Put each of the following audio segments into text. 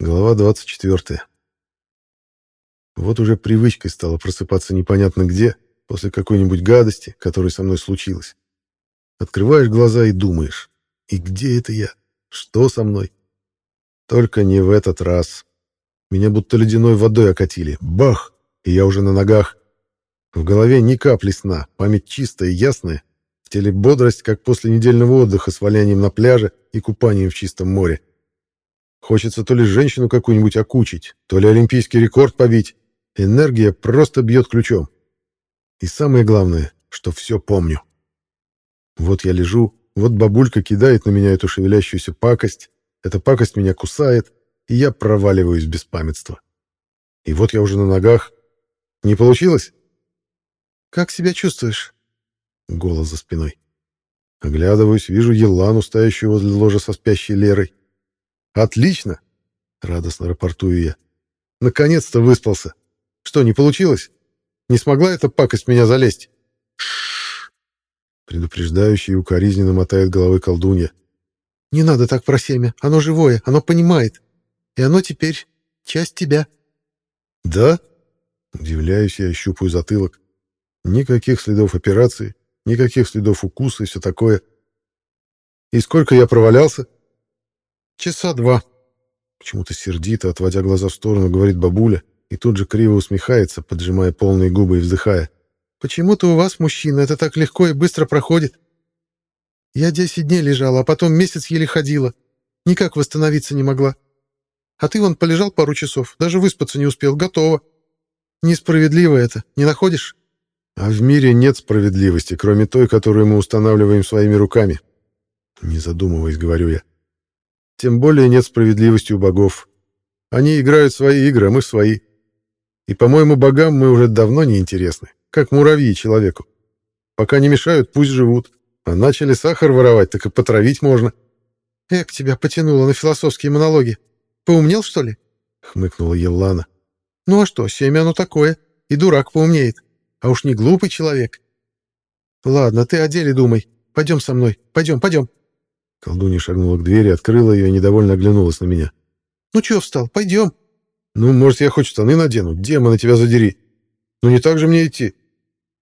Глава 24. Вот уже привычкой стало просыпаться непонятно где, после какой-нибудь гадости, которая со мной случилась. Открываешь глаза и думаешь, и где это я? Что со мной? Только не в этот раз. Меня будто ледяной водой окатили. Бах! И я уже на ногах. В голове ни капли сна, память чистая и ясная. В теле бодрость, как после недельного отдыха с валянием на пляже и купанием в чистом море. Хочется то ли женщину какую-нибудь окучить, то ли олимпийский рекорд побить. Энергия просто бьет ключом. И самое главное, что все помню. Вот я лежу, вот бабулька кидает на меня эту шевелящуюся пакость, эта пакость меня кусает, и я проваливаюсь в беспамятство. И вот я уже на ногах. Не получилось? «Как себя чувствуешь?» Голос за спиной. Оглядываюсь, вижу Елану, стоящую возле ложа со спящей Лерой. «Отлично!» — радостно рапортую я. «Наконец-то выспался. Что, не получилось? Не смогла эта пакость меня залезть?» «Ш-ш-ш!» Предупреждающий и укоризненно мотает головой колдунья. «Не надо так про семя. Оно живое, оно понимает. И оно теперь часть тебя». «Да?» Удивляюсь я, ощупаю затылок. Никаких следов операции, никаких следов укуса и все такое. «И сколько я провалялся?» Часа два. Почему-то сердито, отводя глаза в сторону, говорит бабуля, и тут же криво усмехается, поджимая полные губы и вздыхая. «Почему-то у вас, мужчина, это так легко и быстро проходит. Я десять дней лежала, а потом месяц еле ходила. Никак восстановиться не могла. А ты вон полежал пару часов, даже выспаться не успел, готово. Несправедливо это, не находишь?» «А в мире нет справедливости, кроме той, которую мы устанавливаем своими руками». Не задумываясь, говорю я. Тем более нет справедливости у богов. Они играют свои игры, а мы свои. И, по-моему, богам мы уже давно не интересны, как муравьи человеку. Пока не мешают, пусть живут. А начали сахар воровать, так и потравить можно. Эк, тебя потянуло на философские монологи. Поумнел, что ли? Хмыкнула Еллана. Ну а что, семя оно такое. И дурак поумнеет. А уж не глупый человек. Ладно, ты о деле думай. Пойдем со мной. Пойдем, пойдем. Колдунья шагнула к двери, открыла ее и недовольно оглянулась на меня. «Ну чего встал? Пойдем». «Ну, может, я хоть штаны надену? Демона тебя задери. Ну не так же мне идти».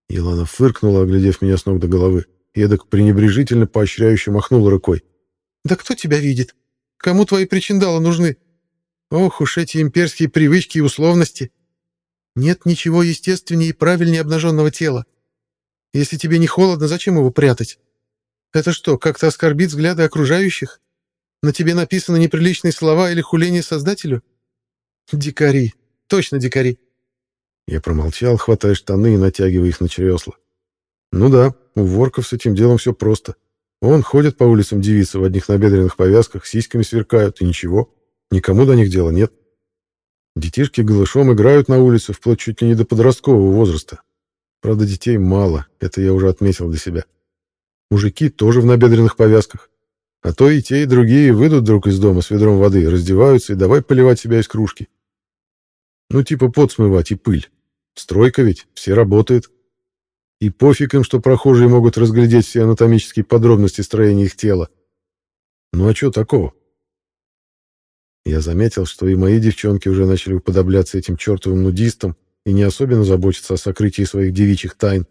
Елана фыркнула, оглядев меня с ног до головы, эдак пренебрежительно поощряюще махнула рукой. «Да кто тебя видит? Кому твои причиндалы нужны? Ох уж эти имперские привычки и условности. Нет ничего естественнее и правильнее обнаженного тела. Если тебе не холодно, зачем его прятать? Это что, как-то оскорбит взгляды окружающих? На тебе написаны неприличные слова или хуление Создателю? Дикари. Точно дикари. Я промолчал, хватая штаны и натягивая их на чересла. Ну да, у ворков с этим делом все просто. Он ходит по улицам девицы в одних набедренных повязках, сиськами сверкают, и ничего. Никому до них дела нет. Детишки голышом играют на улице вплоть чуть ли не до подросткового возраста. Правда, детей мало, это я уже отметил для себя. Мужики тоже в набедренных повязках. А то и те, и другие выйдут друг из дома с ведром воды, раздеваются и давай поливать себя из кружки. Ну, типа пот смывать и пыль. Стройка ведь, все работают. И пофиг им, что прохожие могут разглядеть все анатомические подробности строения их тела. Ну а что такого? Я заметил, что и мои девчонки уже начали уподобляться этим чертовым нудистам и не особенно заботятся о сокрытии своих девичьих тайн.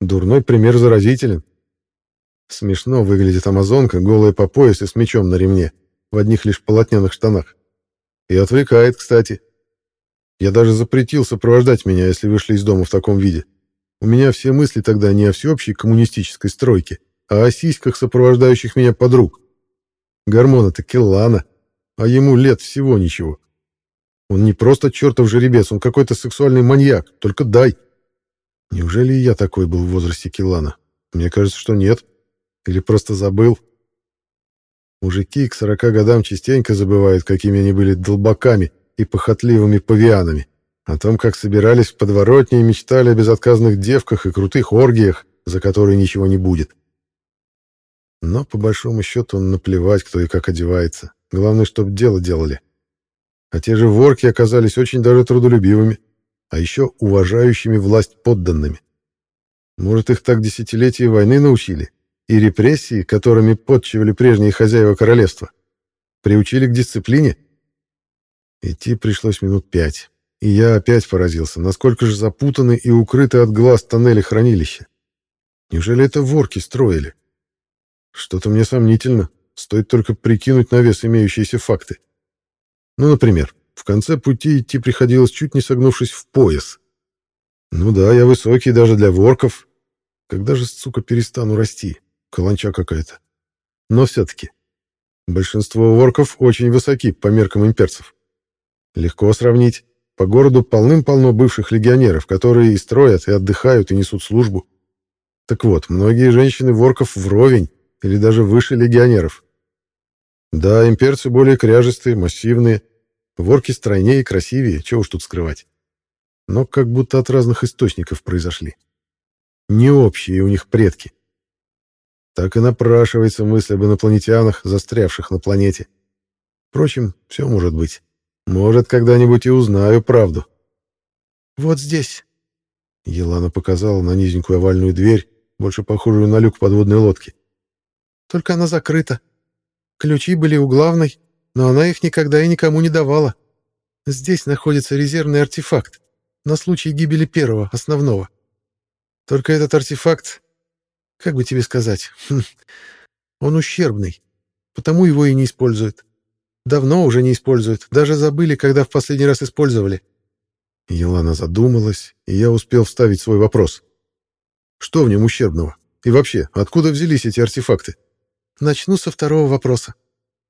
Дурной пример заразителен. Смешно выглядит амазонка, голая по пояс и с мечом на ремне, в одних лишь полотняных штанах. И отвлекает, кстати. Я даже запретил сопровождать меня, если вышли из дома в таком виде. У меня все мысли тогда не о всеобщей коммунистической стройке, а о сиськах, сопровождающих меня подруг. Гормона-то Келлана, а ему лет всего ничего. Он не просто чертов жеребец, он какой-то сексуальный маньяк, только дай. Неужели я такой был в возрасте Келлана? Мне кажется, что нет. Или просто забыл? Мужики к сорока годам частенько забывают, какими они были долбаками и похотливыми павианами. О том, как собирались в подворотне и мечтали о безотказных девках и крутых оргиях, за которые ничего не будет. Но, по большому счету, наплевать, кто и как одевается. Главное, чтобы дело делали. А те же ворки оказались очень даже трудолюбивыми, а еще уважающими власть подданными. Может, их так десятилетия войны научили? И репрессии, которыми подчивали прежние хозяева королевства, приучили к дисциплине? Идти пришлось минут пять. И я опять поразился, насколько же запутаны и укрыты от глаз тоннели хранилища. Неужели это ворки строили? Что-то мне сомнительно. Стоит только прикинуть на вес имеющиеся факты. Ну, например, в конце пути идти приходилось чуть не согнувшись в пояс. Ну да, я высокий даже для ворков. Когда же, сука, перестану расти? Каланча какая-то. Но все-таки. Большинство ворков очень высоки по меркам имперцев. Легко сравнить. По городу полным-полно бывших легионеров, которые и строят, и отдыхают, и несут службу. Так вот, многие женщины ворков вровень или даже выше легионеров. Да, имперцы более кряжестые, массивные, ворки стройнее и красивее, чего уж тут скрывать. Но как будто от разных источников произошли. Не общие у них предки. Так и напрашивается мысль об инопланетянах, застрявших на планете. Впрочем, все может быть. Может, когда-нибудь и узнаю правду. «Вот здесь». Елана показала на низенькую овальную дверь, больше похожую на люк подводной лодки. «Только она закрыта. Ключи были у главной, но она их никогда и никому не давала. Здесь находится резервный артефакт на случай гибели первого, основного. Только этот артефакт, как бы тебе сказать, хм, он ущербный, потому его и не используют. Давно уже не используют, даже забыли, когда в последний раз использовали. Елана задумалась, и я успел вставить свой вопрос. Что в нем ущербного? И вообще, откуда взялись эти артефакты? Начну со второго вопроса.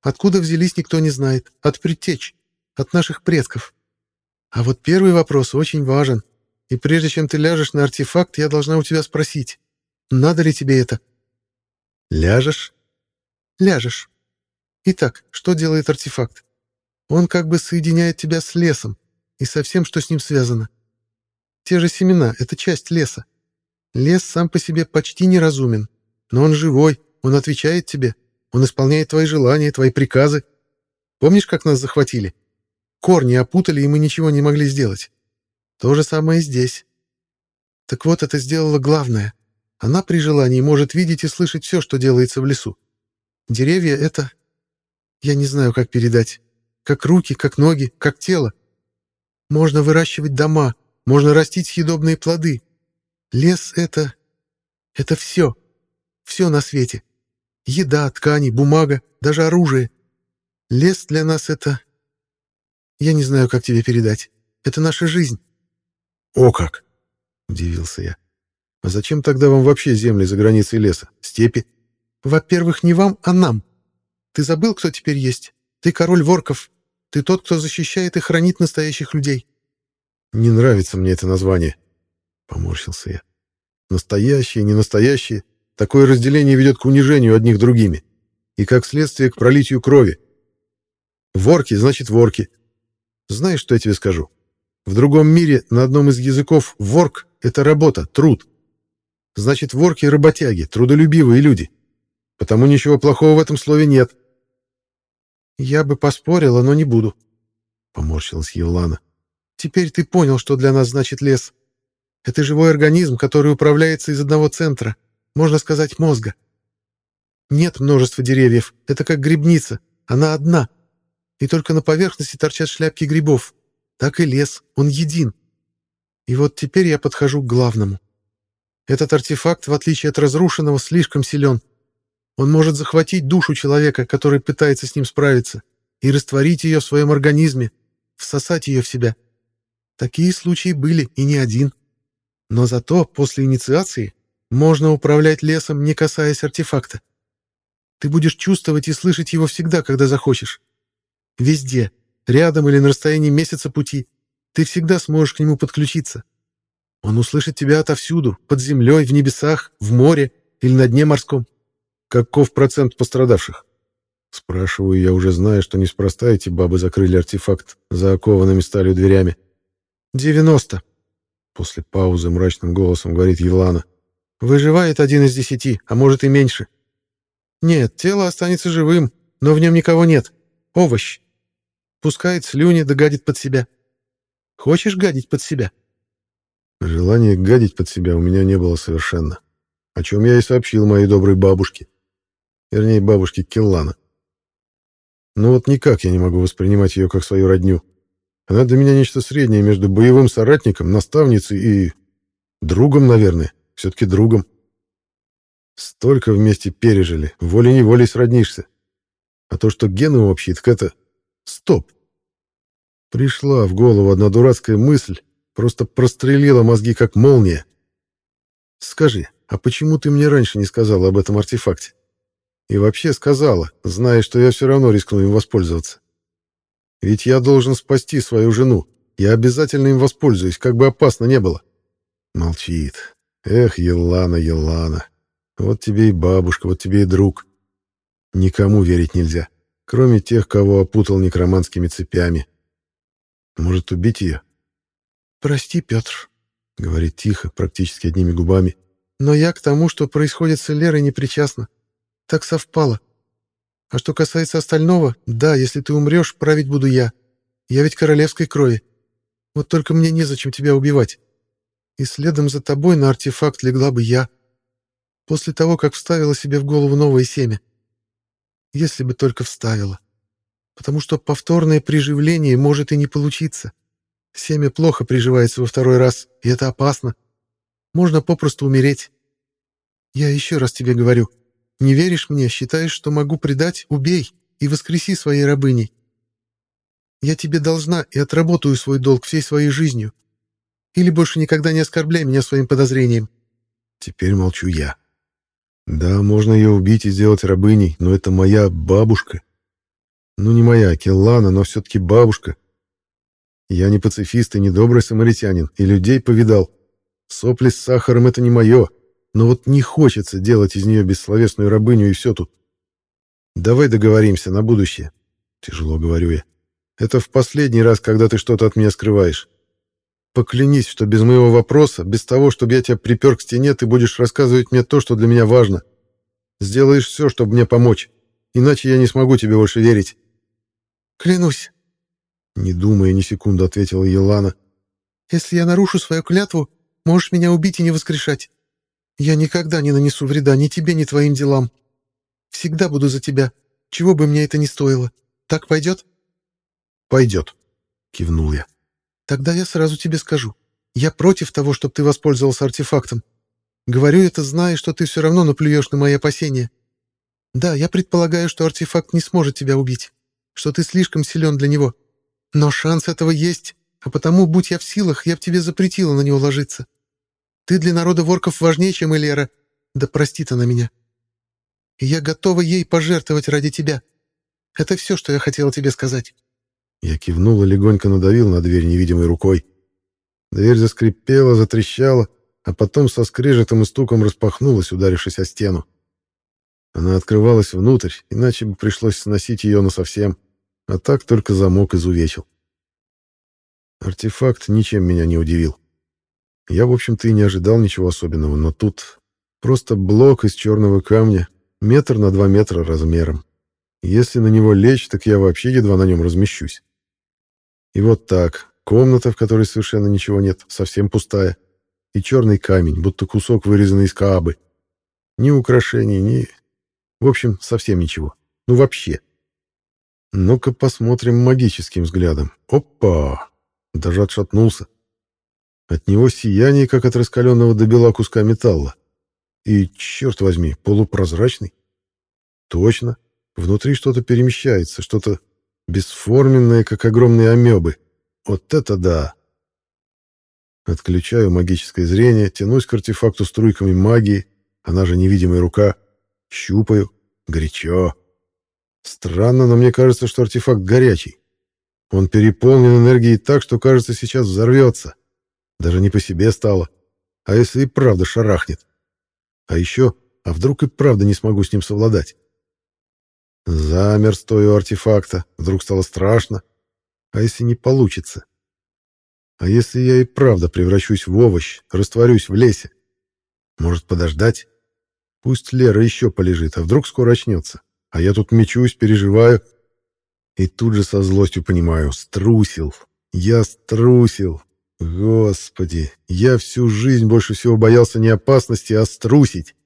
Откуда взялись, никто не знает. От предтеч. От наших предков. А вот первый вопрос очень важен. И прежде чем ты ляжешь на артефакт, я должна у тебя спросить, надо ли тебе это? Ляжешь? Ляжешь. Итак, что делает артефакт? Он как бы соединяет тебя с лесом и со всем, что с ним связано. Те же семена — это часть леса. Лес сам по себе почти неразумен, но он живой, он отвечает тебе, он исполняет твои желания, твои приказы. Помнишь, как нас захватили? Корни опутали, и мы ничего не могли сделать. То же самое и здесь. Так вот, это сделала главное. Она при желании может видеть и слышать все, что делается в лесу. Деревья — это я не знаю, как передать. Как руки, как ноги, как тело. Можно выращивать дома, можно растить съедобные плоды. Лес — это... это все. Все на свете. Еда, ткани, бумага, даже оружие. Лес для нас — это... Я не знаю, как тебе передать. Это наша жизнь. «О как!» — удивился я. «А зачем тогда вам вообще земли за границей леса, степи?» «Во-первых, не вам, а нам. Ты забыл, кто теперь есть? Ты король ворков. Ты тот, кто защищает и хранит настоящих людей. Не нравится мне это название, поморщился я. Настоящие, не настоящие. Такое разделение ведет к унижению одних другими и, как следствие, к пролитию крови. Ворки значит ворки. Знаешь, что я тебе скажу? В другом мире на одном из языков ворк — это работа, труд. Значит, ворки — работяги, трудолюбивые люди. Потому ничего плохого в этом слове нет. Я бы поспорила, но не буду, поморщилась Евлана. Теперь ты понял, что для нас значит лес. Это живой организм, который управляется из одного центра, можно сказать, мозга. Нет множества деревьев, это как грибница, она одна. И только на поверхности торчат шляпки грибов. Так и лес, он един. И вот теперь я подхожу к главному. Этот артефакт, в отличие от разрушенного, слишком силен. Он может захватить душу человека, который пытается с ним справиться, и растворить ее в своем организме, всосать ее в себя. Такие случаи были, и не один. Но зато после инициации можно управлять лесом, не касаясь артефакта. Ты будешь чувствовать и слышать его всегда, когда захочешь. Везде, рядом или на расстоянии месяца пути, ты всегда сможешь к нему подключиться. Он услышит тебя отовсюду, под землей, в небесах, в море или на дне морском. Каков процент пострадавших? Спрашиваю я, уже зная, что неспроста эти бабы закрыли артефакт за окованными сталью дверями. «Девяносто», — после паузы мрачным голосом говорит Евлана. «Выживает один из десяти, а может и меньше. Нет, тело останется живым, но в нем никого нет. Овощ. Пускает слюни да гадит под себя. Хочешь гадить под себя?» Желания гадить под себя у меня не было совершенно, о чем я и сообщил моей доброй бабушке. Вернее, бабушки Келлана. Но вот никак я не могу воспринимать ее как свою родню. Она для меня нечто среднее между боевым соратником, наставницей и... другом, наверное. Все-таки другом. Столько вместе пережили, волей-неволей сроднишься. А то, что гены общие, так это... Стоп! Пришла в голову одна дурацкая мысль, просто прострелила мозги как молния. Скажи, а почему ты мне раньше не сказала об этом артефакте? И вообще сказала, зная, что я все равно рискну им воспользоваться. Ведь я должен спасти свою жену. Я обязательно им воспользуюсь, как бы опасно не было. Молчит. Эх, Елана, Елана. Вот тебе и бабушка, вот тебе и друг. Никому верить нельзя, кроме тех, кого опутал некроманскими цепями. Может, убить ее? «Прости, Петр», — говорит тихо, практически одними губами. «Но я к тому, что происходит с Лерой, не причастна. Так совпало. А что касается остального, да, если ты умрешь, править буду я. Я ведь королевской крови. Вот только мне незачем тебя убивать. И следом за тобой на артефакт легла бы я. После того, как вставила себе в голову новое семя. Если бы только вставила потому что повторное приживление может и не получиться. Семя плохо приживается во второй раз, и это опасно. Можно попросту умереть. Я еще раз тебе говорю, не веришь мне, считаешь, что могу предать, убей и воскреси своей рабыней. Я тебе должна и отработаю свой долг всей своей жизнью. Или больше никогда не оскорбляй меня своим подозрением. Теперь молчу я. Да, можно ее убить и сделать рабыней, но это моя бабушка. Ну, не моя Келлана, но все-таки бабушка. Я не пацифист и не добрый самаритянин, и людей повидал. Сопли с сахаром — это не мое, но вот не хочется делать из нее бессловесную рабыню, и все тут. Давай договоримся на будущее. Тяжело говорю я. Это в последний раз, когда ты что-то от меня скрываешь. Поклянись, что без моего вопроса, без того, чтобы я тебя припер к стене, ты будешь рассказывать мне то, что для меня важно. Сделаешь все, чтобы мне помочь. Иначе я не смогу тебе больше верить. «Клянусь!» Не думая ни секунды, ответила Елана. «Если я нарушу свою клятву, можешь меня убить и не воскрешать. Я никогда не нанесу вреда ни тебе, ни твоим делам. Всегда буду за тебя, чего бы мне это ни стоило. Так пойдет?» «Пойдет», — кивнул я. «Тогда я сразу тебе скажу. Я против того, чтобы ты воспользовался артефактом. Говорю это, зная, что ты все равно наплюешь на мои опасения. Да, я предполагаю, что артефакт не сможет тебя убить что ты слишком силен для него. Но шанс этого есть, а потому, будь я в силах, я б тебе запретила на него ложиться. Ты для народа ворков важнее, чем Элера. Да простит она меня. И я готова ей пожертвовать ради тебя. Это все, что я хотела тебе сказать». Я кивнул и легонько надавил на дверь невидимой рукой. Дверь заскрипела, затрещала, а потом со скрежетом и стуком распахнулась, ударившись о стену. Она открывалась внутрь, иначе бы пришлось сносить ее насовсем а так только замок изувечил. Артефакт ничем меня не удивил. Я, в общем-то, и не ожидал ничего особенного, но тут просто блок из черного камня, метр на два метра размером. Если на него лечь, так я вообще едва на нем размещусь. И вот так, комната, в которой совершенно ничего нет, совсем пустая, и черный камень, будто кусок, вырезанный из каабы. Ни украшений, ни... В общем, совсем ничего. Ну, вообще. Ну-ка посмотрим магическим взглядом. Опа! Даже отшатнулся. От него сияние, как от раскаленного до бела куска металла. И, черт возьми, полупрозрачный. Точно. Внутри что-то перемещается, что-то бесформенное, как огромные амебы. Вот это да! Отключаю магическое зрение, тянусь к артефакту струйками магии, она же невидимая рука. Щупаю. Горячо. Странно, но мне кажется, что артефакт горячий. Он переполнен энергией так, что, кажется, сейчас взорвется. Даже не по себе стало. А если и правда шарахнет? А еще, а вдруг и правда не смогу с ним совладать? Замер стою артефакта. Вдруг стало страшно. А если не получится? А если я и правда превращусь в овощ, растворюсь в лесе? Может, подождать? Пусть Лера еще полежит, а вдруг скоро очнется. А я тут мечусь, переживаю. И тут же со злостью понимаю, струсил. Я струсил. Господи, я всю жизнь больше всего боялся не опасности, а струсить.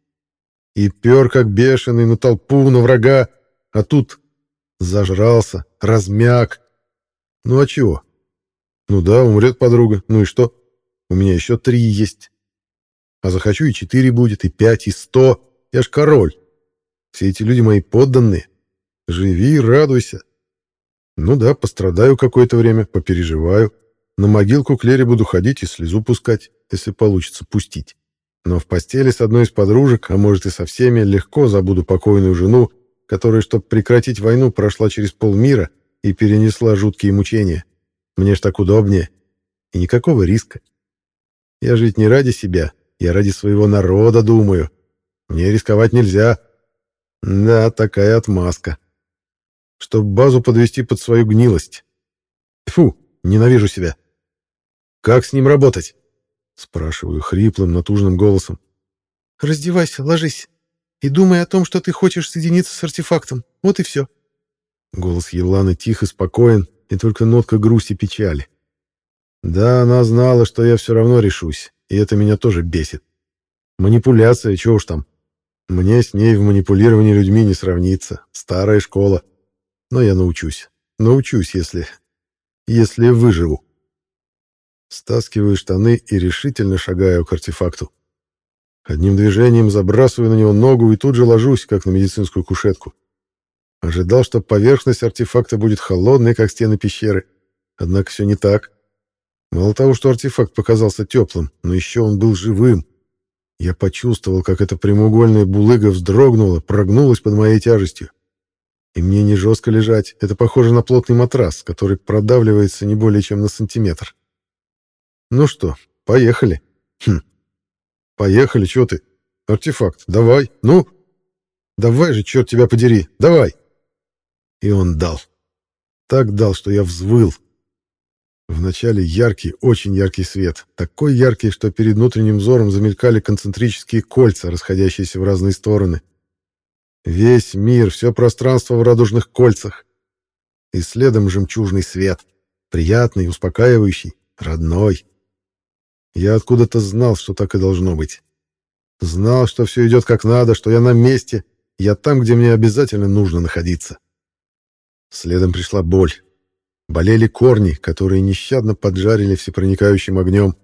И пер как бешеный на толпу, на врага. А тут зажрался, размяк. Ну а чего? Ну да, умрет подруга. Ну и что? У меня еще три есть. А захочу и четыре будет, и пять, и сто. Я ж король. Все эти люди мои подданные. Живи, радуйся. Ну да, пострадаю какое-то время, попереживаю. На могилку к Лере буду ходить и слезу пускать, если получится пустить. Но в постели с одной из подружек, а может и со всеми, легко забуду покойную жену, которая, чтобы прекратить войну, прошла через полмира и перенесла жуткие мучения. Мне ж так удобнее. И никакого риска. Я жить не ради себя, я ради своего народа думаю. Мне рисковать нельзя. Да, такая отмазка. Чтоб базу подвести под свою гнилость. Фу, ненавижу себя. Как с ним работать? Спрашиваю хриплым, натужным голосом. «Раздевайся, ложись. И думай о том, что ты хочешь соединиться с артефактом. Вот и все». Голос Еланы тих и спокоен, и только нотка грусти и печали. Да, она знала, что я все равно решусь, и это меня тоже бесит. Манипуляция, чего уж там. Мне с ней в манипулировании людьми не сравнится. Старая школа. Но я научусь. Научусь, если... если выживу. Стаскиваю штаны и решительно шагаю к артефакту. Одним движением забрасываю на него ногу и тут же ложусь, как на медицинскую кушетку. Ожидал, что поверхность артефакта будет холодной, как стены пещеры. Однако все не так. Мало того, что артефакт показался теплым, но еще он был живым. Я почувствовал, как эта прямоугольная булыга вздрогнула, прогнулась под моей тяжестью. И мне не жестко лежать, это похоже на плотный матрас, который продавливается не более чем на сантиметр. Ну что, поехали. Хм. Поехали, что ты? Артефакт, давай, ну. Давай же, черт тебя подери, давай. И он дал. Так дал, что я взвыл. Вначале яркий, очень яркий свет. Такой яркий, что перед внутренним взором замелькали концентрические кольца, расходящиеся в разные стороны. Весь мир, все пространство в радужных кольцах. И следом жемчужный свет. Приятный, успокаивающий, родной. Я откуда-то знал, что так и должно быть. Знал, что все идет как надо, что я на месте, я там, где мне обязательно нужно находиться. Следом пришла боль. Болели корни, которые нещадно поджарили всепроникающим огнем.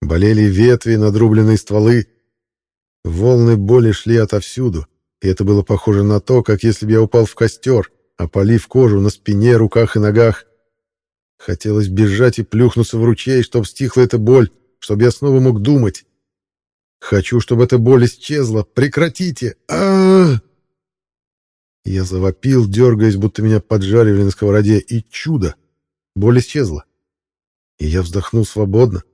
Болели ветви, надрубленные стволы. Волны боли шли отовсюду, и это было похоже на то, как если бы я упал в костер, опалив кожу на спине, руках и ногах. Хотелось бежать и плюхнуться в ручей, чтобы стихла эта боль, чтобы я снова мог думать. Хочу, чтобы эта боль исчезла. Прекратите! а, -а, -а Я завопил, дергаясь, будто меня поджаривали на сковороде, и чудо! Боль исчезла. И я вздохнул свободно.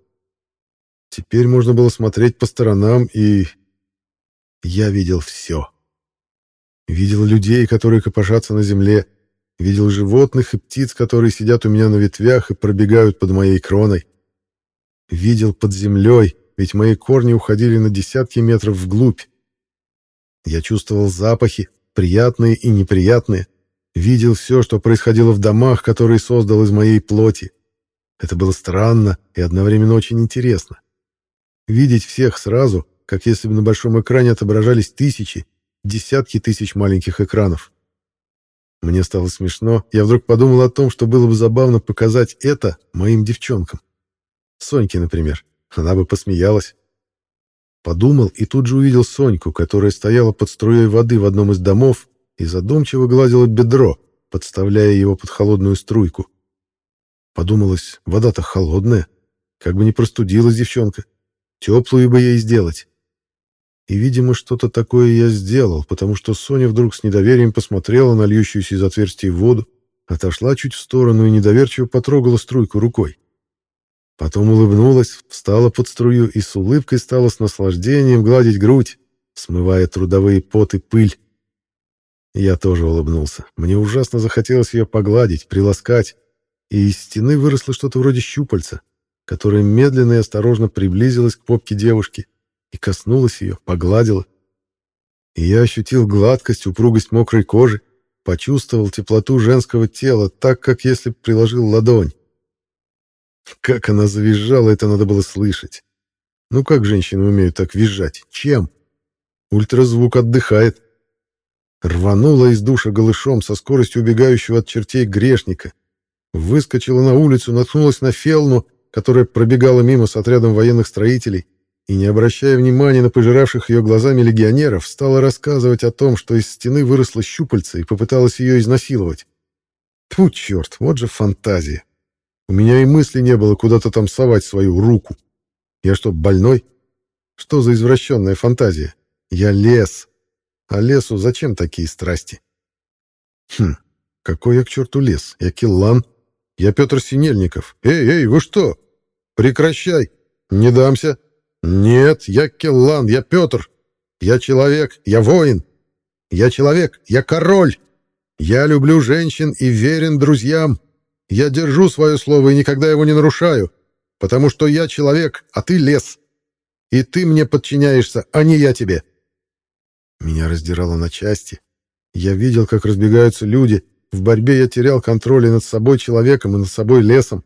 Теперь можно было смотреть по сторонам, и... Я видел все. Видел людей, которые копошатся на земле, видел животных и птиц, которые сидят у меня на ветвях и пробегают под моей кроной. Видел под землей, ведь мои корни уходили на десятки метров вглубь. Я чувствовал запахи, приятные и неприятные. Видел все, что происходило в домах, которые создал из моей плоти. Это было странно и одновременно очень интересно. Видеть всех сразу, как если бы на большом экране отображались тысячи, десятки тысяч маленьких экранов. Мне стало смешно. Я вдруг подумал о том, что было бы забавно показать это моим девчонкам. Соньке, например. Она бы посмеялась. Подумал и тут же увидел Соньку, которая стояла под струей воды в одном из домов и задумчиво гладила бедро, подставляя его под холодную струйку. Подумалось, вода-то холодная, как бы не простудилась девчонка. Теплую бы ей сделать. И, видимо, что-то такое я сделал, потому что Соня вдруг с недоверием посмотрела на льющуюся из отверстия воду, отошла чуть в сторону и недоверчиво потрогала струйку рукой. Потом улыбнулась, встала под струю и с улыбкой стала с наслаждением гладить грудь, смывая трудовые пот и пыль. Я тоже улыбнулся. Мне ужасно захотелось ее погладить, приласкать, и из стены выросло что-то вроде щупальца, которое медленно и осторожно приблизилось к попке девушки и коснулось ее, погладило. И я ощутил гладкость, упругость мокрой кожи, почувствовал теплоту женского тела, так, как если приложил ладонь. Как она завизжала, это надо было слышать. Ну как женщины умеют так визжать? Чем? Ультразвук отдыхает. Рванула из душа голышом со скоростью убегающего от чертей грешника. Выскочила на улицу, наткнулась на Фелну, которая пробегала мимо с отрядом военных строителей, и, не обращая внимания на пожиравших ее глазами легионеров, стала рассказывать о том, что из стены выросла щупальца и попыталась ее изнасиловать. Тьфу, черт, вот же фантазия. У меня и мысли не было куда-то там совать свою руку. Я что, больной? Что за извращенная фантазия? Я лес. А лесу зачем такие страсти? Хм, какой я к черту лес? Я Киллан. Я Петр Синельников. Эй, эй, вы что? Прекращай. Не дамся. Нет, я Келлан, я Петр. Я человек, я воин. Я человек, я король. Я люблю женщин и верен друзьям. Я держу свое слово и никогда его не нарушаю, потому что я человек, а ты лес. И ты мне подчиняешься, а не я тебе. Меня раздирало на части. Я видел, как разбегаются люди. В борьбе я терял контроль и над собой человеком, и над собой лесом.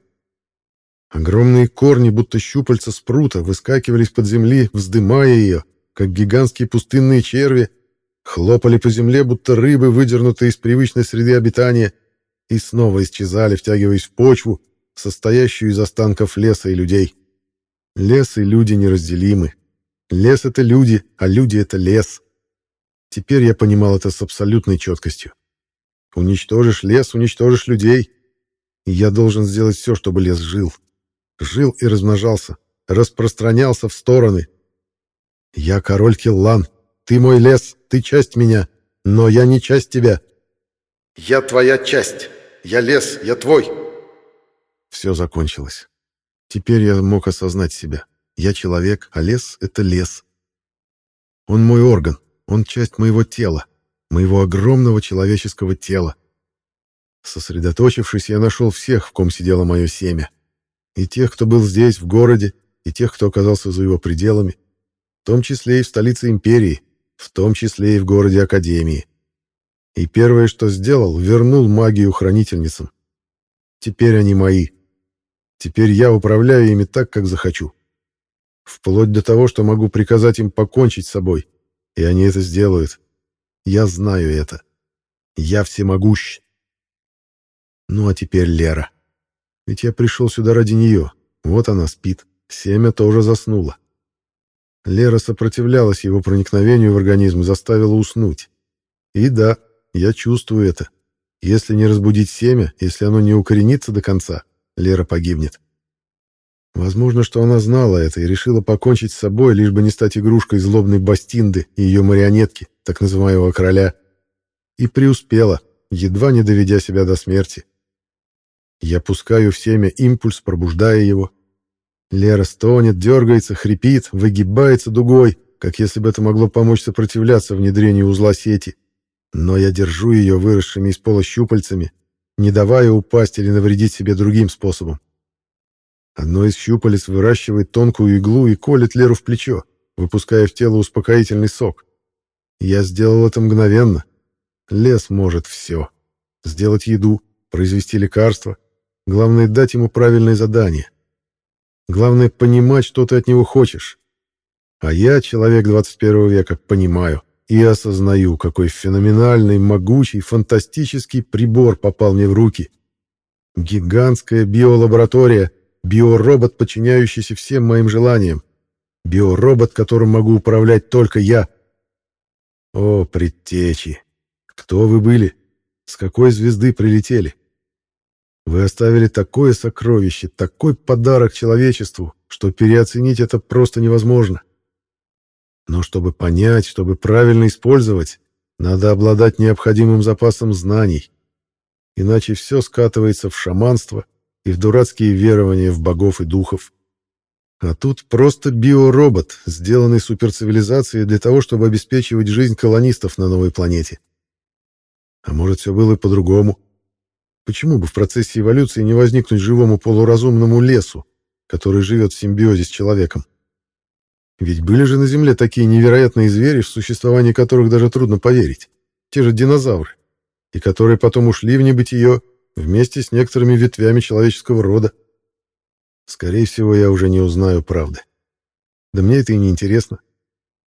Огромные корни, будто щупальца спрута, выскакивали из-под земли, вздымая ее, как гигантские пустынные черви, хлопали по земле, будто рыбы, выдернутые из привычной среды обитания, и снова исчезали, втягиваясь в почву, состоящую из останков леса и людей. Лес и люди неразделимы. Лес — это люди, а люди — это лес. Теперь я понимал это с абсолютной четкостью. Уничтожишь лес, уничтожишь людей. И я должен сделать все, чтобы лес жил жил и размножался, распространялся в стороны. Я король Киллан, ты мой лес, ты часть меня, но я не часть тебя. Я твоя часть, я лес, я твой. Все закончилось. Теперь я мог осознать себя. Я человек, а лес — это лес. Он мой орган, он часть моего тела, моего огромного человеческого тела. Сосредоточившись, я нашел всех, в ком сидело мое семя. И тех, кто был здесь, в городе, и тех, кто оказался за его пределами, в том числе и в столице империи, в том числе и в городе Академии. И первое, что сделал, вернул магию хранительницам. Теперь они мои. Теперь я управляю ими так, как захочу. Вплоть до того, что могу приказать им покончить с собой. И они это сделают. Я знаю это. Я всемогущ. Ну а теперь Лера. Ведь я пришел сюда ради нее. Вот она спит. Семя тоже заснуло. Лера сопротивлялась его проникновению в организм и заставила уснуть. И да, я чувствую это. Если не разбудить семя, если оно не укоренится до конца, Лера погибнет. Возможно, что она знала это и решила покончить с собой, лишь бы не стать игрушкой злобной Бастинды и ее марионетки, так называемого короля. И преуспела, едва не доведя себя до смерти. Я пускаю в семя импульс, пробуждая его. Лера стонет, дергается, хрипит, выгибается дугой, как если бы это могло помочь сопротивляться внедрению узла сети. Но я держу ее выросшими из пола щупальцами, не давая упасть или навредить себе другим способом. Одно из щупалец выращивает тонкую иглу и колет Леру в плечо, выпуская в тело успокоительный сок. Я сделал это мгновенно. Лес может все. Сделать еду, произвести лекарство, Главное — дать ему правильное задание. Главное — понимать, что ты от него хочешь. А я, человек 21 века, понимаю и осознаю, какой феноменальный, могучий, фантастический прибор попал мне в руки. Гигантская биолаборатория, биоробот, подчиняющийся всем моим желаниям. Биоробот, которым могу управлять только я. О, предтечи! Кто вы были? С какой звезды прилетели? Вы оставили такое сокровище, такой подарок человечеству, что переоценить это просто невозможно. Но чтобы понять, чтобы правильно использовать, надо обладать необходимым запасом знаний. Иначе все скатывается в шаманство и в дурацкие верования в богов и духов. А тут просто биоробот, сделанный суперцивилизацией для того, чтобы обеспечивать жизнь колонистов на новой планете. А может, все было и по-другому. Почему бы в процессе эволюции не возникнуть живому полуразумному лесу, который живет в симбиозе с человеком? Ведь были же на Земле такие невероятные звери, в существование которых даже трудно поверить. Те же динозавры. И которые потом ушли в небытие вместе с некоторыми ветвями человеческого рода. Скорее всего, я уже не узнаю правды. Да мне это и не интересно.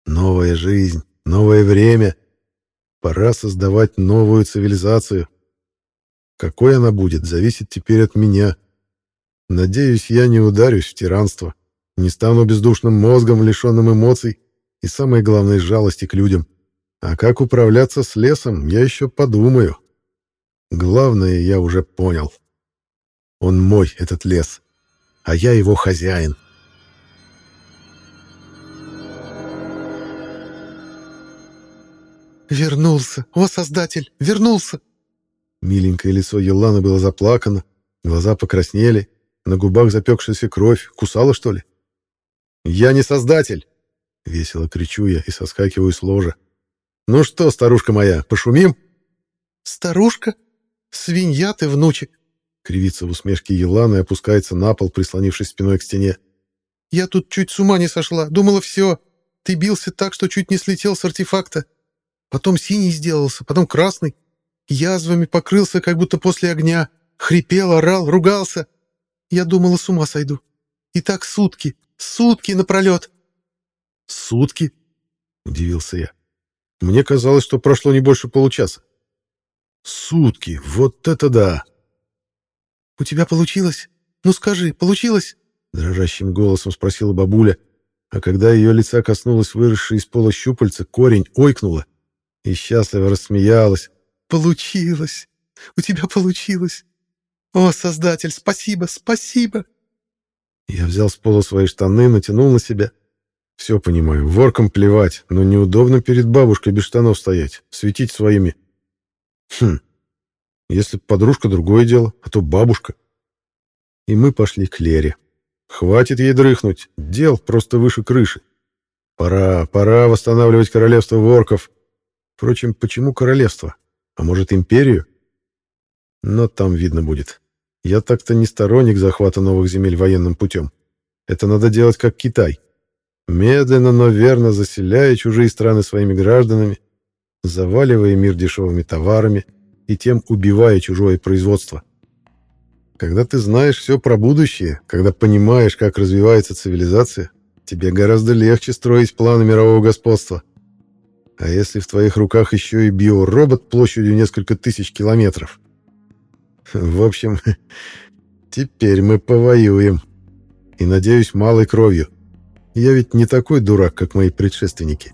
Новая жизнь, новое время. Пора создавать новую цивилизацию. Какой она будет, зависит теперь от меня. Надеюсь, я не ударюсь в тиранство, не стану бездушным мозгом, лишенным эмоций и, самое главное, жалости к людям. А как управляться с лесом, я еще подумаю. Главное, я уже понял. Он мой, этот лес, а я его хозяин. «Вернулся! О, Создатель! Вернулся!» Миленькое лицо Еланы было заплакано, глаза покраснели, на губах запекшаяся кровь. Кусала, что ли? «Я не Создатель!» — весело кричу я и соскакиваю с ложа. «Ну что, старушка моя, пошумим?» «Старушка? Свинья ты, внучек!» Кривится в усмешке Елана и опускается на пол, прислонившись спиной к стене. «Я тут чуть с ума не сошла. Думала, все. Ты бился так, что чуть не слетел с артефакта. Потом синий сделался, потом красный. Язвами покрылся, как будто после огня. Хрипел, орал, ругался. Я думала, с ума сойду. И так сутки, сутки напролет. «Сутки?» — удивился я. «Мне казалось, что прошло не больше получаса». «Сутки! Вот это да!» «У тебя получилось? Ну скажи, получилось?» Дрожащим голосом спросила бабуля, а когда ее лица коснулась выросшей из пола щупальца, корень ойкнула и счастливо рассмеялась. «Получилось! У тебя получилось! О, Создатель, спасибо, спасибо!» Я взял с пола свои штаны, натянул на себя. Все понимаю, ворком плевать, но неудобно перед бабушкой без штанов стоять, светить своими. Хм, если подружка другое дело, а то бабушка. И мы пошли к Лере. Хватит ей дрыхнуть, дел просто выше крыши. Пора, пора восстанавливать королевство ворков. Впрочем, почему королевство? А может, империю? Но там видно будет. Я так-то не сторонник захвата новых земель военным путем. Это надо делать как Китай. Медленно, но верно заселяя чужие страны своими гражданами, заваливая мир дешевыми товарами и тем убивая чужое производство. Когда ты знаешь все про будущее, когда понимаешь, как развивается цивилизация, тебе гораздо легче строить планы мирового господства. А если в твоих руках еще и биоробот площадью несколько тысяч километров? В общем, теперь мы повоюем. И, надеюсь, малой кровью. Я ведь не такой дурак, как мои предшественники.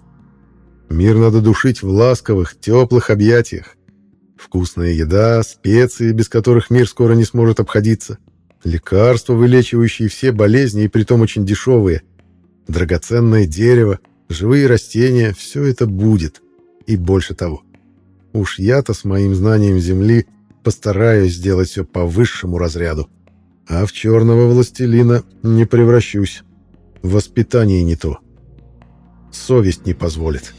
Мир надо душить в ласковых, теплых объятиях. Вкусная еда, специи, без которых мир скоро не сможет обходиться. Лекарства, вылечивающие все болезни и притом очень дешевые. Драгоценное дерево, живые растения — все это будет. И больше того. Уж я-то с моим знанием Земли постараюсь сделать все по высшему разряду. А в черного властелина не превращусь. Воспитание не то. Совесть не позволит.